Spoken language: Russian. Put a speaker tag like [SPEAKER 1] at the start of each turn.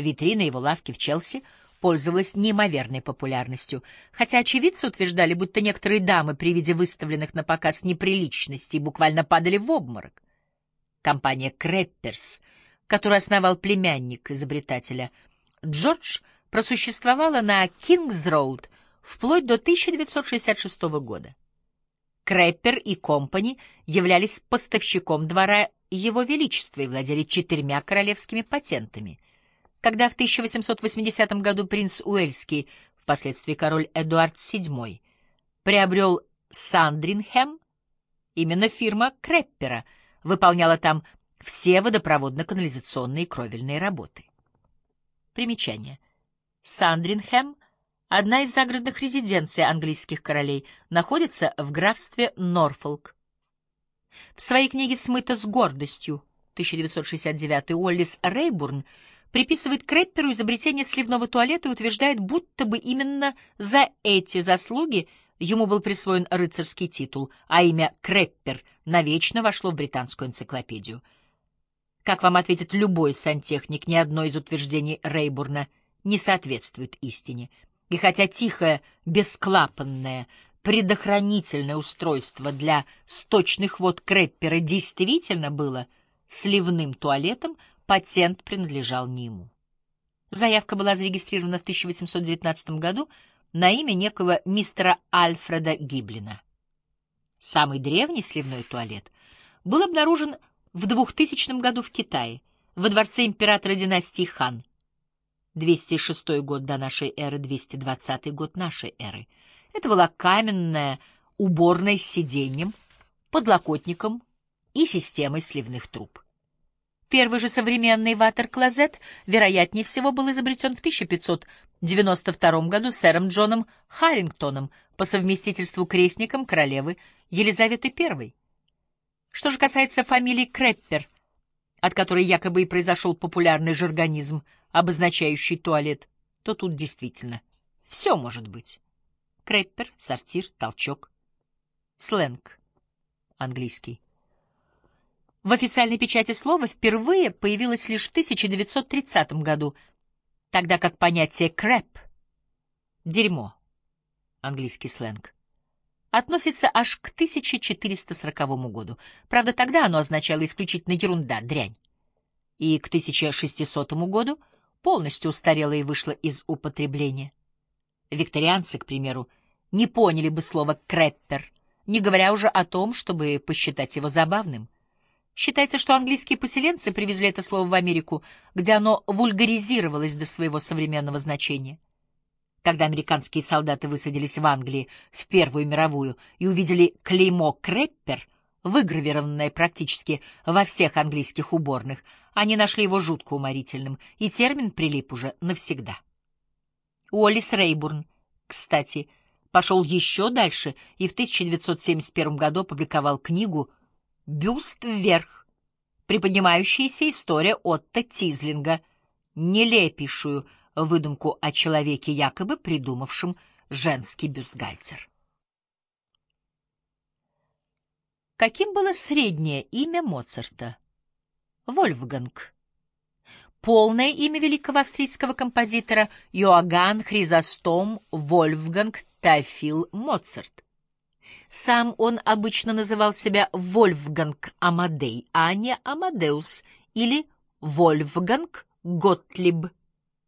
[SPEAKER 1] Витрина его лавки в Челси пользовалась неимоверной популярностью, хотя очевидцы утверждали, будто некоторые дамы при виде выставленных на показ неприличностей буквально падали в обморок. Компания «Крепперс», которую основал племянник изобретателя, Джордж просуществовала на Кингс-Роуд вплоть до 1966 года. Креппер и Компани являлись поставщиком двора Его Величества и владели четырьмя королевскими патентами. Когда в 1880 году принц Уэльский, впоследствии король Эдуард VII, приобрел Сандринхэм, именно фирма Креппера выполняла там все водопроводно-канализационные кровельные работы. Примечание. Сандринхэм — одна из загородных резиденций английских королей, находится в графстве Норфолк. В своей книге «Смыто с гордостью» 1969 Уоллис Рейбурн приписывает Крепперу изобретение сливного туалета и утверждает, будто бы именно за эти заслуги ему был присвоен рыцарский титул, а имя Креппер навечно вошло в британскую энциклопедию. Как вам ответит любой сантехник, ни одно из утверждений Рейбурна не соответствует истине. И хотя тихое, бесклапанное, предохранительное устройство для сточных вод Креппера действительно было сливным туалетом, патент принадлежал не ему. Заявка была зарегистрирована в 1819 году на имя некого мистера Альфреда Гиблина. Самый древний сливной туалет был обнаружен в 2000 году в Китае, во дворце императора династии Хан. 206 год до нашей эры, 220 год нашей эры. Это была каменная уборная с сиденьем, подлокотником и системой сливных труб. Первый же современный ватер-клозет, вероятнее всего, был изобретен в 1592 году сэром Джоном Харрингтоном по совместительству крестником королевы Елизаветы I. Что же касается фамилии Креппер, от которой якобы и произошел популярный жаргонизм, обозначающий туалет, то тут действительно все может быть. Креппер, сортир, толчок. Сленг. Английский. В официальной печати слова впервые появилось лишь в 1930 году, тогда как понятие «крэп» — «дерьмо» — английский сленг — относится аж к 1440 году. Правда, тогда оно означало исключительно ерунда, дрянь. И к 1600 году полностью устарело и вышло из употребления. Викторианцы, к примеру, не поняли бы слова «крэппер», не говоря уже о том, чтобы посчитать его забавным — Считается, что английские поселенцы привезли это слово в Америку, где оно вульгаризировалось до своего современного значения. Когда американские солдаты высадились в Англии в Первую мировую и увидели клеймо «Креппер», выгравированное практически во всех английских уборных, они нашли его жутко уморительным, и термин прилип уже навсегда. Уоллис Рейбурн, кстати, пошел еще дальше и в 1971 году опубликовал книгу бюст вверх, приподнимающаяся история Отто Тизлинга, нелепейшую выдумку о человеке, якобы придумавшем женский бюстгальтер. Каким было среднее имя Моцарта? Вольфганг. Полное имя великого австрийского композитора Йоганн Хризостом Вольфганг Тафил Моцарт. Сам он обычно называл себя Вольфганг Амадей, а не Амадеус или Вольфганг Готлиб.